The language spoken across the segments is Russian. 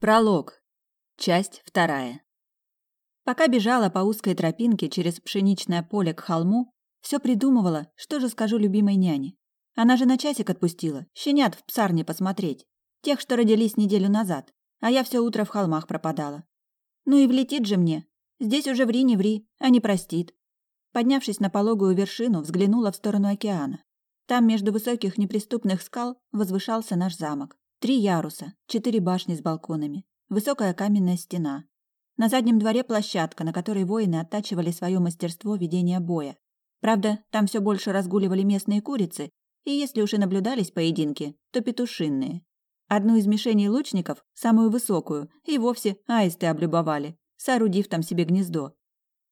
Пролог. Часть вторая. Пока бежала по узкой тропинке через пшеничное поле к холму, все придумывала, что же скажу любимой няне. Она же на часик отпустила, щенят в псарне посмотреть. Тех, что родились неделю назад, а я все утро в холмах пропадала. Ну и влетит же мне. Здесь уже ври не ври, а не простит. Поднявшись на пологую вершину, взглянула в сторону океана. Там между высоких неприступных скал возвышался наш замок. Три яруса, четыре башни с балконами, высокая каменная стена. На заднем дворе площадка, на которой воины оттачивали свое мастерство ведения боя. Правда, там все больше разгуливали местные курицы, и если уж и наблюдались поединки, то петушинные. Одну из мишеней лучников, самую высокую, и вовсе аисты облюбовали, соорудив там себе гнездо.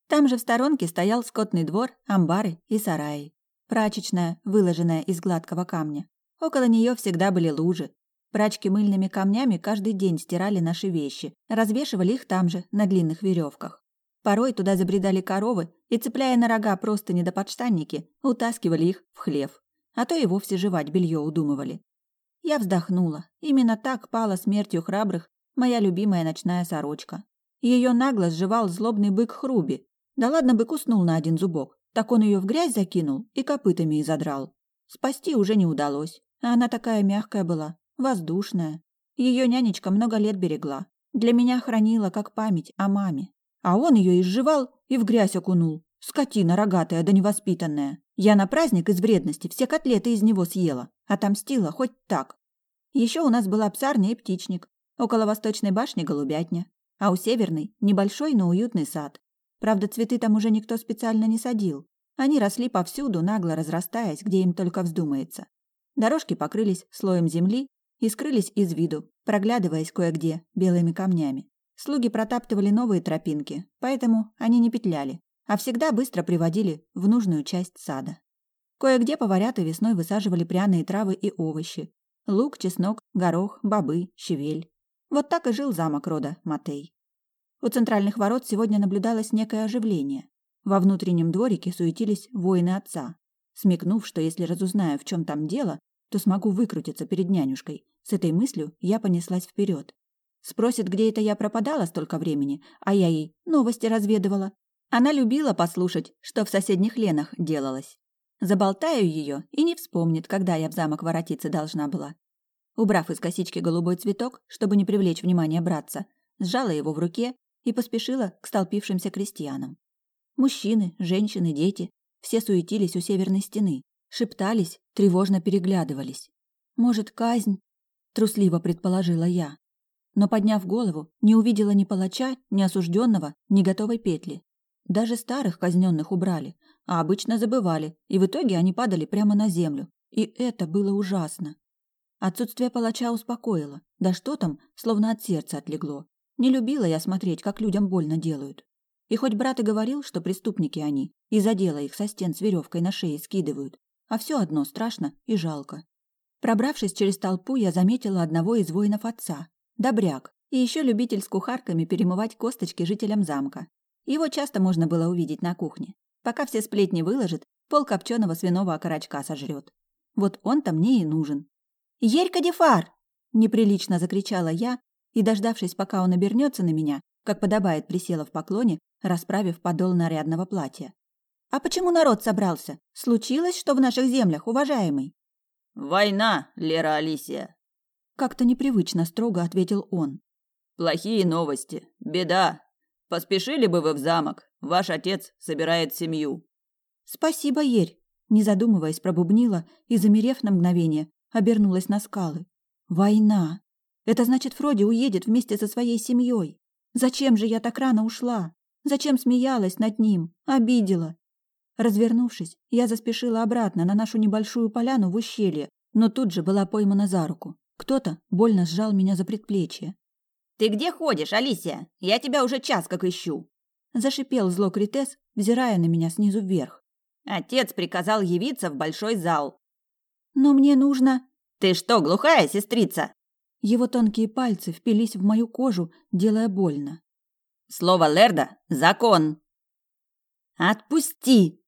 Там же в сторонке стоял скотный двор, амбары и сараи. Прачечная, выложенная из гладкого камня. Около нее всегда были лужи, Прачки мыльными камнями каждый день стирали наши вещи, развешивали их там же, на длинных веревках. Порой туда забредали коровы и, цепляя на рога просто недоподштанники, утаскивали их в хлев, а то и вовсе жевать белье удумывали. Я вздохнула. Именно так пала смертью храбрых моя любимая ночная сорочка. Ее нагло сживал злобный бык Хруби. Да ладно бы куснул на один зубок, так он ее в грязь закинул и копытами изодрал. Спасти уже не удалось, а она такая мягкая была, воздушная. Ее нянечка много лет берегла. Для меня хранила как память о маме. А он ее изживал и в грязь окунул. Скотина рогатая да невоспитанная. Я на праздник из вредности все котлеты из него съела. Отомстила хоть так. Еще у нас была псарня и птичник. Около восточной башни голубятня. А у северной небольшой, но уютный сад. Правда, цветы там уже никто специально не садил. Они росли повсюду, нагло разрастаясь, где им только вздумается. Дорожки покрылись слоем земли, и скрылись из виду, проглядываясь кое-где белыми камнями. Слуги протаптывали новые тропинки, поэтому они не петляли, а всегда быстро приводили в нужную часть сада. Кое-где поварята весной высаживали пряные травы и овощи. Лук, чеснок, горох, бобы, щавель. Вот так и жил замок рода Матей. У центральных ворот сегодня наблюдалось некое оживление. Во внутреннем дворике суетились воины отца. Смекнув, что если разузнаю, в чем там дело, то смогу выкрутиться перед нянюшкой. С этой мыслью я понеслась вперед. Спросит, где это я пропадала столько времени, а я ей новости разведывала. Она любила послушать, что в соседних ленах делалось. Заболтаю ее и не вспомнит, когда я в замок воротиться должна была. Убрав из косички голубой цветок, чтобы не привлечь внимание братца, сжала его в руке и поспешила к столпившимся крестьянам. Мужчины, женщины, дети – все суетились у северной стены, шептались, тревожно переглядывались. «Может, казнь?» – трусливо предположила я. Но, подняв голову, не увидела ни палача, ни осужденного, ни готовой петли. Даже старых казненных убрали, а обычно забывали, и в итоге они падали прямо на землю. И это было ужасно. Отсутствие палача успокоило. Да что там, словно от сердца отлегло. Не любила я смотреть, как людям больно делают. И хоть брат и говорил, что преступники они, и за дело их со стен с веревкой на шее скидывают, а все одно страшно и жалко. Пробравшись через толпу, я заметила одного из воинов отца, добряк, и еще любитель с кухарками перемывать косточки жителям замка. Его часто можно было увидеть на кухне. Пока все сплетни выложит, пол копченого свиного окорочка сожрет. Вот он-то мне и нужен. «Ерька Дефар!» – неприлично закричала я, и, дождавшись, пока он обернется на меня, как подобает, присела в поклоне, расправив подол нарядного платья. А почему народ собрался? Случилось что в наших землях, уважаемый? Война, Лера Алисия. Как-то непривычно строго ответил он. Плохие новости. Беда. Поспешили бы вы в замок. Ваш отец собирает семью. Спасибо, Ерь. Не задумываясь, пробубнила и, замерев на мгновение, обернулась на скалы. Война. Это значит, Фроди уедет вместе со своей семьей. Зачем же я так рано ушла? Зачем смеялась над ним? Обидела? Развернувшись, я заспешила обратно на нашу небольшую поляну в ущелье, но тут же была поймана за руку. Кто-то больно сжал меня за предплечье. «Ты где ходишь, Алисия? Я тебя уже час как ищу!» Зашипел зло Критес, взирая на меня снизу вверх. «Отец приказал явиться в большой зал». «Но мне нужно...» «Ты что, глухая, сестрица?» Его тонкие пальцы впились в мою кожу, делая больно. «Слово Лерда — закон!» «Отпусти!»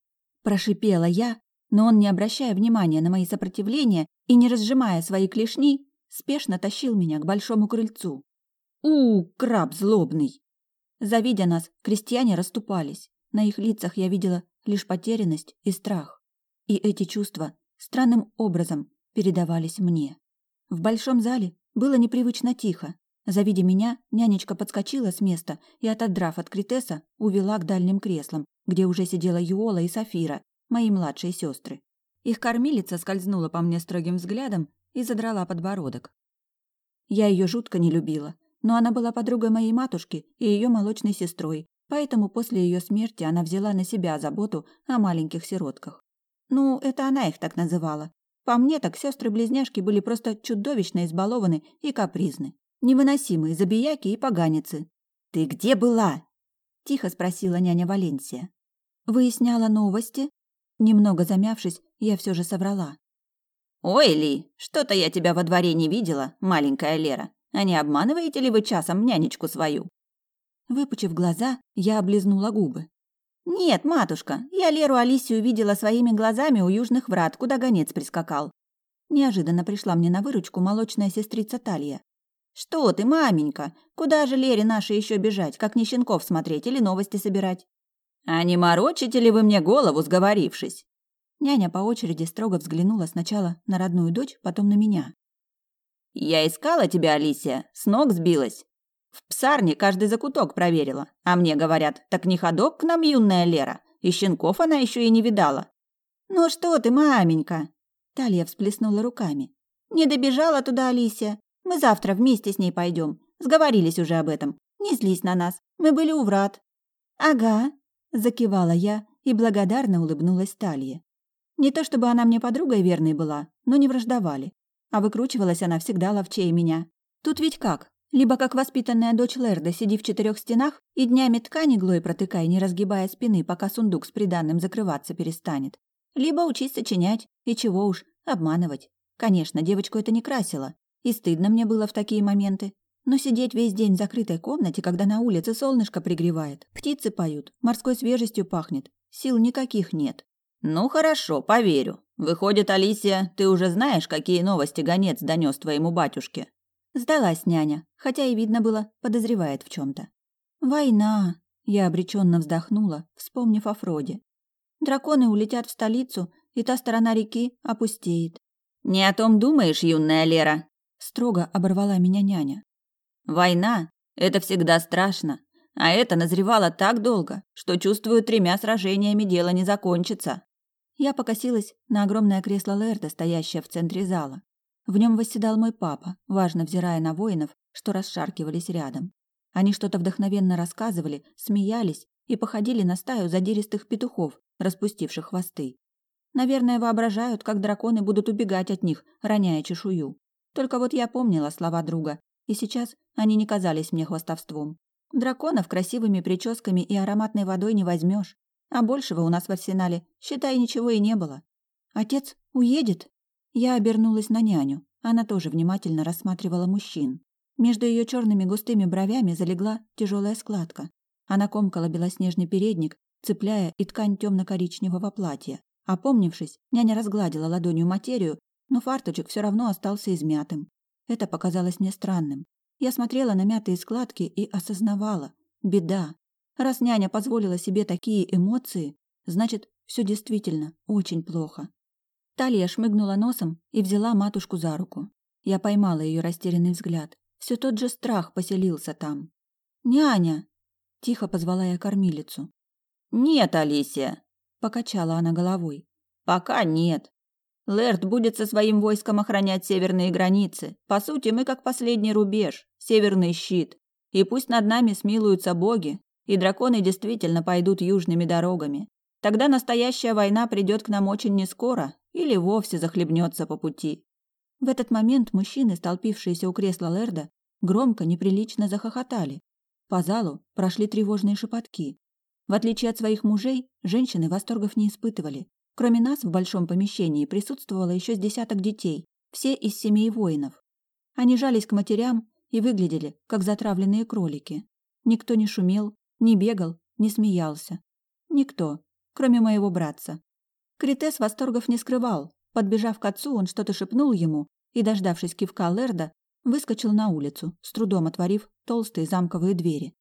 Прошипела я, но он, не обращая внимания на мои сопротивления и не разжимая свои клешни, спешно тащил меня к большому крыльцу. У, краб злобный! Завидя нас, крестьяне расступались. На их лицах я видела лишь потерянность и страх. И эти чувства странным образом передавались мне. В большом зале было непривычно тихо. Завидя меня, нянечка подскочила с места и, отодрав от Критеса, увела к дальним креслам, где уже сидела Юола и Сафира, мои младшие сестры. Их кормилица скользнула по мне строгим взглядом и задрала подбородок. Я ее жутко не любила, но она была подругой моей матушки и ее молочной сестрой, поэтому после ее смерти она взяла на себя заботу о маленьких сиротках. Ну, это она их так называла. По мне так сестры-близняшки были просто чудовищно избалованы и капризны. Невыносимые забияки и поганицы. «Ты где была?» – тихо спросила няня Валенсия. «Выясняла новости?» Немного замявшись, я все же соврала. «Ой, Ли, что-то я тебя во дворе не видела, маленькая Лера. А не обманываете ли вы часом нянечку свою?» Выпучив глаза, я облизнула губы. «Нет, матушка, я Леру Алисию видела своими глазами у южных врат, куда гонец прискакал». Неожиданно пришла мне на выручку молочная сестрица Талья. «Что ты, маменька? Куда же Лере нашей еще бежать, как не щенков смотреть или новости собирать?» «А не морочите ли вы мне голову, сговорившись?» Няня по очереди строго взглянула сначала на родную дочь, потом на меня. «Я искала тебя, Алисия, с ног сбилась. В псарне каждый закуток проверила, а мне говорят, так не ходок к нам юная Лера, и щенков она еще и не видала». «Ну что ты, маменька?» Талия всплеснула руками. «Не добежала туда Алисия. Мы завтра вместе с ней пойдем. Сговорились уже об этом. Не злись на нас. Мы были у врат». «Ага», – закивала я и благодарно улыбнулась Талье. Не то чтобы она мне подругой верной была, но не враждовали. А выкручивалась она всегда ловчее меня. Тут ведь как? Либо как воспитанная дочь Лерда, сиди в четырех стенах и днями ткани глой протыкай, не разгибая спины, пока сундук с приданным закрываться перестанет. Либо учись сочинять, и чего уж, обманывать. Конечно, девочку это не красило, и стыдно мне было в такие моменты. Но сидеть весь день в закрытой комнате, когда на улице солнышко пригревает, птицы поют, морской свежестью пахнет, сил никаких нет. Ну хорошо, поверю. Выходит, Алисия, ты уже знаешь, какие новости гонец донес твоему батюшке? Сдалась няня, хотя и видно было, подозревает в чем то Война. Я обреченно вздохнула, вспомнив о Фроде. Драконы улетят в столицу, и та сторона реки опустеет. Не о том думаешь, юная Лера, строго оборвала меня няня. Война – это всегда страшно, а это назревало так долго, что, чувствую, тремя сражениями дело не закончится. Я покосилась на огромное кресло Лерда, стоящее в центре зала. В нем восседал мой папа, важно взирая на воинов, что расшаркивались рядом. Они что-то вдохновенно рассказывали, смеялись и походили на стаю задиристых петухов, распустивших хвосты. Наверное, воображают, как драконы будут убегать от них, роняя чешую. Только вот я помнила слова друга и сейчас они не казались мне хвастовством. Драконов красивыми прическами и ароматной водой не возьмешь, а большего у нас в арсенале, считай, ничего и не было. Отец уедет? Я обернулась на няню. Она тоже внимательно рассматривала мужчин. Между ее черными густыми бровями залегла тяжелая складка. Она комкала белоснежный передник, цепляя и ткань темно-коричневого платья. Опомнившись, няня разгладила ладонью материю, но фарточек все равно остался измятым. Это показалось мне странным. Я смотрела на мятые складки и осознавала. Беда. Раз няня позволила себе такие эмоции, значит, все действительно очень плохо. Талия шмыгнула носом и взяла матушку за руку. Я поймала ее растерянный взгляд. Все тот же страх поселился там. «Няня!» – тихо позвала я кормилицу. «Нет, Алисия!» – покачала она головой. «Пока нет. Лэрд будет со своим войском охранять северные границы. По сути, мы как последний рубеж, северный щит. И пусть над нами смилуются боги, и драконы действительно пойдут южными дорогами. Тогда настоящая война придет к нам очень нескоро или вовсе захлебнется по пути. В этот момент мужчины, столпившиеся у кресла Лерда, громко, неприлично захохотали. По залу прошли тревожные шепотки. В отличие от своих мужей, женщины восторгов не испытывали. Кроме нас в большом помещении присутствовало еще с десяток детей, все из семей воинов. Они жались к матерям и выглядели, как затравленные кролики. Никто не шумел, не бегал, не смеялся. Никто, кроме моего братца. Критес восторгов не скрывал. Подбежав к отцу, он что-то шепнул ему и, дождавшись кивка Лерда, выскочил на улицу, с трудом отворив толстые замковые двери.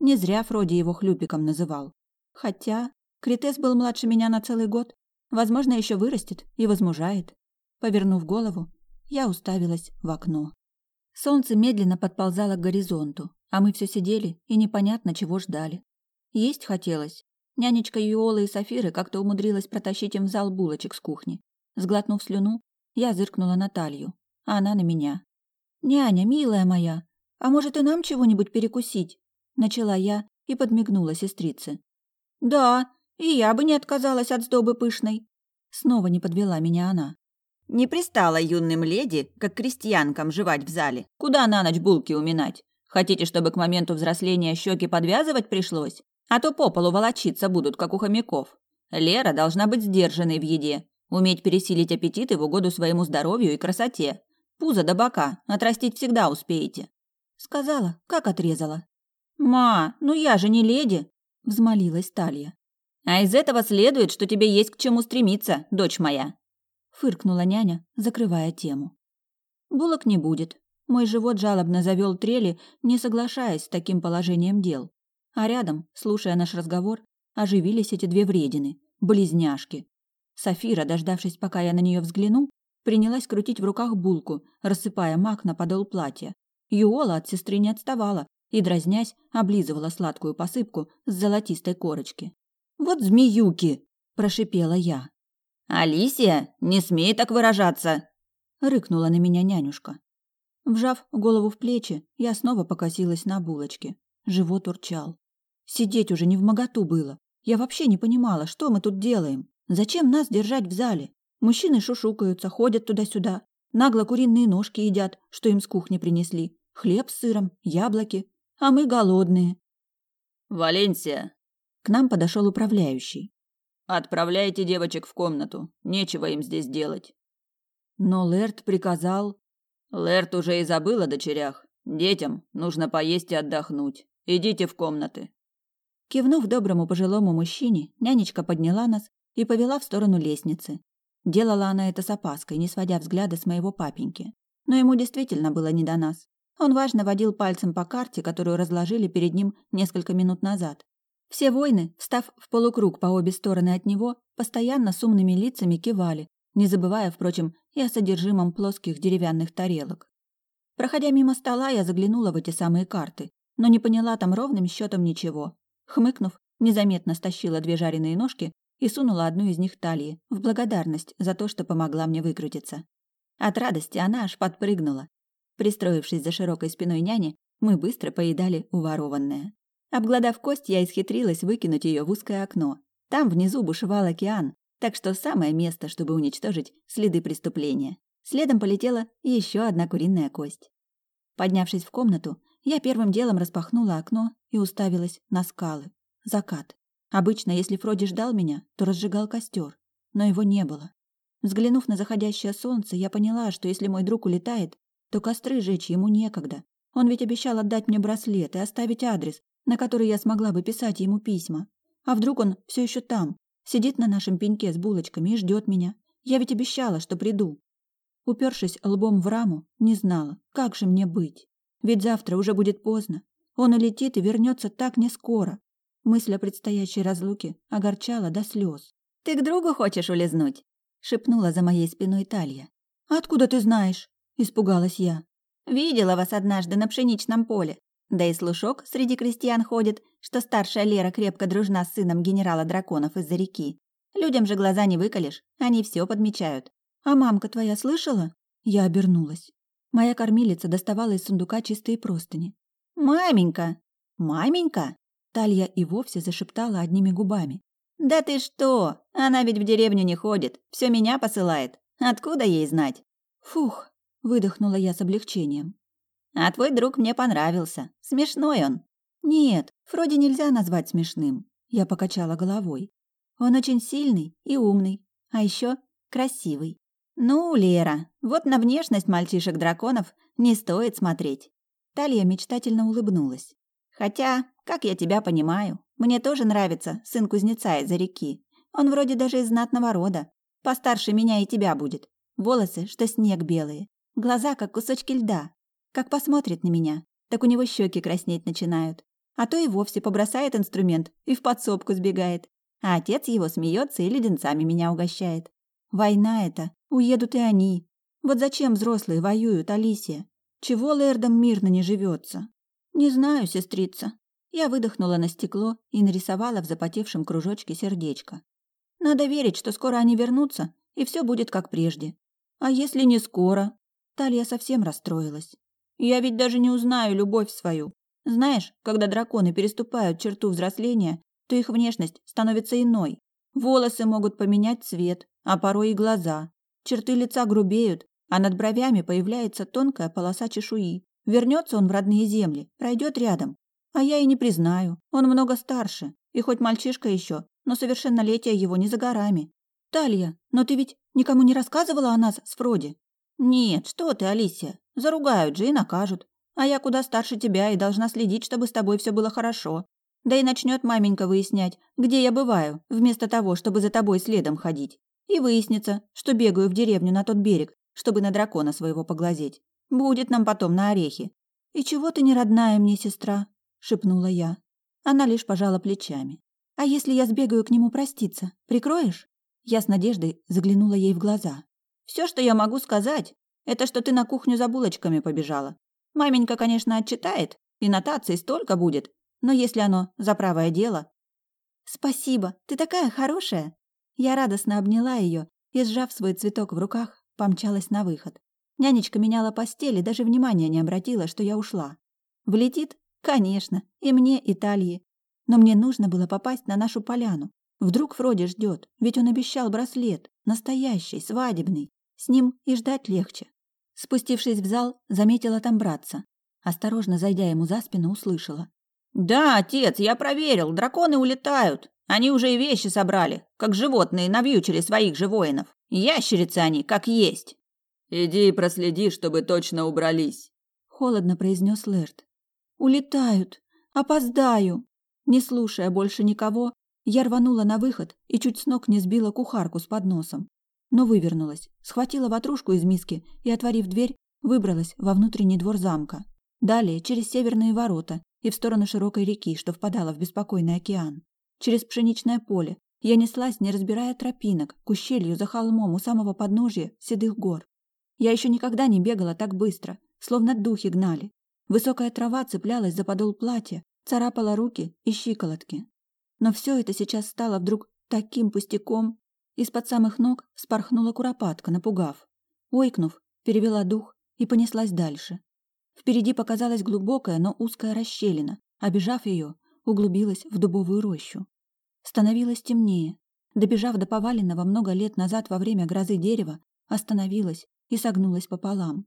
Не зря Фроди его хлюпиком называл. Хотя Критес был младше меня на целый год. Возможно, еще вырастет и возмужает. Повернув голову, я уставилась в окно. Солнце медленно подползало к горизонту, а мы все сидели и непонятно чего ждали. Есть хотелось. Нянечка Юолы и Сафиры как-то умудрилась протащить им в зал булочек с кухни. Сглотнув слюну, я зыркнула на талью, а она на меня. «Няня, милая моя, а может и нам чего-нибудь перекусить?» Начала я и подмигнула сестрице. «Да, и я бы не отказалась от сдобы пышной». Снова не подвела меня она. Не пристала юным леди, как крестьянкам, жевать в зале. Куда на ночь булки уминать? Хотите, чтобы к моменту взросления щеки подвязывать пришлось? А то по полу волочиться будут, как у хомяков. Лера должна быть сдержанной в еде, уметь пересилить аппетиты в угоду своему здоровью и красоте. Пузо до бока, отрастить всегда успеете. Сказала, как отрезала. «Ма, ну я же не леди!» – взмолилась Талья. «А из этого следует, что тебе есть к чему стремиться, дочь моя фыркнула няня, закрывая тему. Булок не будет. Мой живот жалобно завел трели, не соглашаясь с таким положением дел. А рядом, слушая наш разговор, оживились эти две вредины, близняшки. Софира, дождавшись, пока я на нее взгляну, принялась крутить в руках булку, рассыпая мак на подол платья. Юола от сестры не отставала и, дразнясь, облизывала сладкую посыпку с золотистой корочки. «Вот змеюки!» – прошипела я. «Алисия, не смей так выражаться!» — рыкнула на меня нянюшка. Вжав голову в плечи, я снова покосилась на булочке. Живот урчал. Сидеть уже не в моготу было. Я вообще не понимала, что мы тут делаем. Зачем нас держать в зале? Мужчины шушукаются, ходят туда-сюда. Нагло куриные ножки едят, что им с кухни принесли. Хлеб с сыром, яблоки. А мы голодные. «Валенсия!» К нам подошел управляющий. Отправляйте девочек в комнату. Нечего им здесь делать. Но Лэрд приказал... Лэрд уже и забыл о дочерях. Детям нужно поесть и отдохнуть. Идите в комнаты. Кивнув доброму пожилому мужчине, нянечка подняла нас и повела в сторону лестницы. Делала она это с опаской, не сводя взгляда с моего папеньки. Но ему действительно было не до нас. Он важно водил пальцем по карте, которую разложили перед ним несколько минут назад. Все воины, встав в полукруг по обе стороны от него, постоянно с умными лицами кивали, не забывая, впрочем, и о содержимом плоских деревянных тарелок. Проходя мимо стола, я заглянула в эти самые карты, но не поняла там ровным счетом ничего. Хмыкнув, незаметно стащила две жареные ножки и сунула одну из них талии, в благодарность за то, что помогла мне выкрутиться. От радости она аж подпрыгнула. Пристроившись за широкой спиной няни, мы быстро поедали уворованное. Обглодав кость, я исхитрилась выкинуть ее в узкое окно. Там внизу бушевал океан, так что самое место, чтобы уничтожить следы преступления. Следом полетела еще одна куриная кость. Поднявшись в комнату, я первым делом распахнула окно и уставилась на скалы. Закат. Обычно, если Фроди ждал меня, то разжигал костер, но его не было. Взглянув на заходящее солнце, я поняла, что если мой друг улетает, то костры жечь ему некогда. Он ведь обещал отдать мне браслет и оставить адрес, на который я смогла бы писать ему письма. А вдруг он все еще там, сидит на нашем пеньке с булочками и ждет меня? Я ведь обещала, что приду. Упершись лбом в раму, не знала, как же мне быть. Ведь завтра уже будет поздно. Он улетит и вернется так не скоро. Мысль о предстоящей разлуке огорчала до слез. «Ты к другу хочешь улизнуть?» — шепнула за моей спиной Талья. «Откуда ты знаешь?» — испугалась я. «Видела вас однажды на пшеничном поле. Да и слушок среди крестьян ходит, что старшая Лера крепко дружна с сыном генерала драконов из-за реки. Людям же глаза не выколешь, они все подмечают. «А мамка твоя слышала?» Я обернулась. Моя кормилица доставала из сундука чистые простыни. «Маменька! Маменька!» Талья и вовсе зашептала одними губами. «Да ты что? Она ведь в деревню не ходит, все меня посылает. Откуда ей знать?» «Фух!» – выдохнула я с облегчением. А твой друг мне понравился. Смешной он. Нет, Фроди нельзя назвать смешным. Я покачала головой. Он очень сильный и умный, а еще красивый. Ну, Лера, вот на внешность мальчишек-драконов не стоит смотреть. Талия мечтательно улыбнулась. Хотя, как я тебя понимаю, мне тоже нравится сын кузнеца из-за реки. Он вроде даже из знатного рода. Постарше меня и тебя будет. Волосы, что снег белые. Глаза, как кусочки льда. Как посмотрит на меня, так у него щеки краснеть начинают. А то и вовсе побросает инструмент и в подсобку сбегает. А отец его смеется и леденцами меня угощает. Война это, уедут и они. Вот зачем взрослые воюют, Алисия? Чего лэрдам мирно не живется? Не знаю, сестрица. Я выдохнула на стекло и нарисовала в запотевшем кружочке сердечко. Надо верить, что скоро они вернутся, и все будет как прежде. А если не скоро? Талия совсем расстроилась. Я ведь даже не узнаю любовь свою. Знаешь, когда драконы переступают черту взросления, то их внешность становится иной. Волосы могут поменять цвет, а порой и глаза. Черты лица грубеют, а над бровями появляется тонкая полоса чешуи. Вернется он в родные земли, пройдет рядом. А я и не признаю, он много старше, и хоть мальчишка еще, но совершеннолетие его не за горами. Талья, но ты ведь никому не рассказывала о нас с Фроди? Нет, что ты, Алисия, заругают же и накажут. А я куда старше тебя и должна следить, чтобы с тобой все было хорошо. Да и начнет маменька выяснять, где я бываю, вместо того, чтобы за тобой следом ходить. И выяснится, что бегаю в деревню на тот берег, чтобы на дракона своего поглазеть. Будет нам потом на орехи. И чего ты не родная мне сестра? шепнула я. Она лишь пожала плечами. А если я сбегаю к нему проститься, прикроешь? Я с надеждой заглянула ей в глаза. Все, что я могу сказать, это что ты на кухню за булочками побежала. Маменька, конечно, отчитает, и нотаций столько будет, но если оно за правое дело... Спасибо, ты такая хорошая. Я радостно обняла ее и, сжав свой цветок в руках, помчалась на выход. Нянечка меняла постели, даже внимания не обратила, что я ушла. Влетит? Конечно, и мне, и Талье. Но мне нужно было попасть на нашу поляну. Вдруг Фроди ждет, ведь он обещал браслет, настоящий, свадебный. С ним и ждать легче. Спустившись в зал, заметила там братца. Осторожно зайдя ему за спину, услышала. «Да, отец, я проверил, драконы улетают. Они уже и вещи собрали, как животные навьючили своих же воинов. Ящерицы они, как есть». «Иди и проследи, чтобы точно убрались», — холодно произнес Лэрд. «Улетают! Опоздаю!» Не слушая больше никого, я рванула на выход и чуть с ног не сбила кухарку с подносом. Но вывернулась, схватила ватрушку из миски и, отворив дверь, выбралась во внутренний двор замка. Далее через северные ворота и в сторону широкой реки, что впадала в беспокойный океан. Через пшеничное поле я неслась, не разбирая тропинок, к ущелью за холмом у самого подножья седых гор. Я еще никогда не бегала так быстро, словно духи гнали. Высокая трава цеплялась за подол платья, царапала руки и щиколотки. Но все это сейчас стало вдруг таким пустяком. Из-под самых ног спорхнула куропатка, напугав. Ойкнув, перевела дух и понеслась дальше. Впереди показалась глубокая, но узкая расщелина. Обежав ее, углубилась в дубовую рощу. Становилось темнее. Добежав до поваленного много лет назад во время грозы дерева, остановилась и согнулась пополам.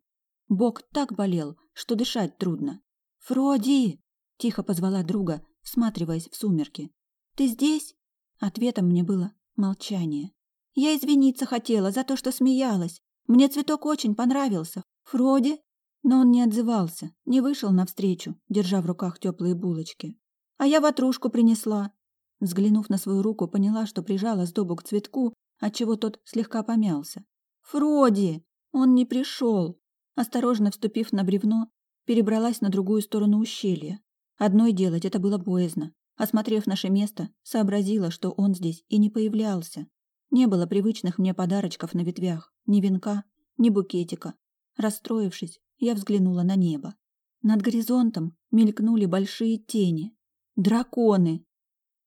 Бок так болел, что дышать трудно. «Фроди!» — тихо позвала друга, всматриваясь в сумерки. «Ты здесь?» Ответом мне было молчание. «Я извиниться хотела за то, что смеялась. Мне цветок очень понравился. Фроди?» Но он не отзывался, не вышел навстречу, держа в руках теплые булочки. «А я ватрушку принесла». Взглянув на свою руку, поняла, что прижала сдобу к цветку, отчего тот слегка помялся. «Фроди!» Он не пришел. Осторожно вступив на бревно, перебралась на другую сторону ущелья. Одной делать это было боязно. Осмотрев наше место, сообразила, что он здесь и не появлялся. Не было привычных мне подарочков на ветвях, ни венка, ни букетика. Расстроившись, я взглянула на небо. Над горизонтом мелькнули большие тени. Драконы!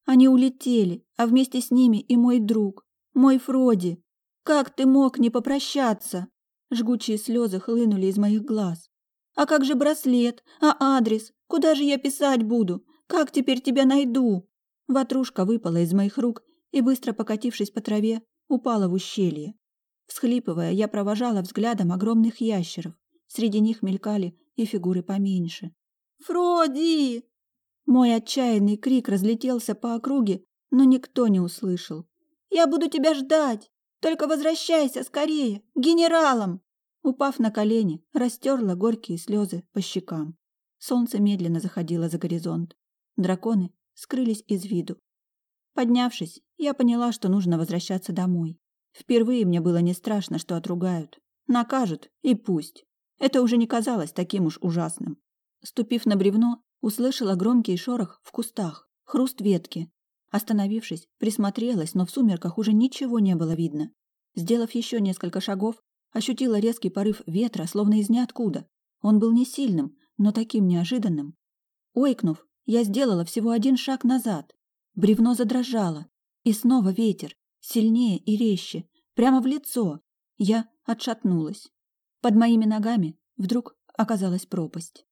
Они улетели, а вместе с ними и мой друг, мой Фроди. Как ты мог не попрощаться? Жгучие слезы хлынули из моих глаз. А как же браслет? А адрес? Куда же я писать буду? Как теперь тебя найду? Ватрушка выпала из моих рук и, быстро покатившись по траве, упала в ущелье. Всхлипывая, я провожала взглядом огромных ящеров. Среди них мелькали и фигуры поменьше. «Фроди!» Мой отчаянный крик разлетелся по округе, но никто не услышал. «Я буду тебя ждать! Только возвращайся скорее! Генералом!» Упав на колени, растерла горькие слезы по щекам. Солнце медленно заходило за горизонт. Драконы скрылись из виду. Поднявшись, я поняла, что нужно возвращаться домой. Впервые мне было не страшно, что отругают. Накажут и пусть. Это уже не казалось таким уж ужасным. Ступив на бревно, услышала громкий шорох в кустах, хруст ветки. Остановившись, присмотрелась, но в сумерках уже ничего не было видно. Сделав еще несколько шагов, ощутила резкий порыв ветра, словно из ниоткуда. Он был не сильным, но таким неожиданным. Ойкнув, я сделала всего один шаг назад. Бревно задрожало. И снова ветер, сильнее и резче, прямо в лицо. Я отшатнулась. Под моими ногами вдруг оказалась пропасть.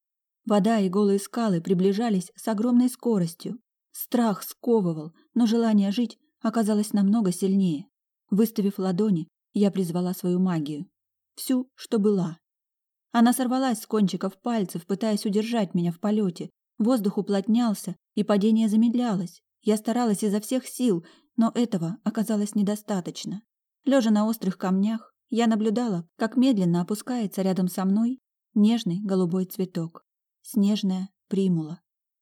Вода и голые скалы приближались с огромной скоростью. Страх сковывал, но желание жить оказалось намного сильнее. Выставив ладони, я призвала свою магию. Всю, что была. Она сорвалась с кончиков пальцев, пытаясь удержать меня в полете. Воздух уплотнялся, и падение замедлялось. Я старалась изо всех сил, но этого оказалось недостаточно. Лежа на острых камнях, я наблюдала, как медленно опускается рядом со мной нежный голубой цветок. Снежная примула.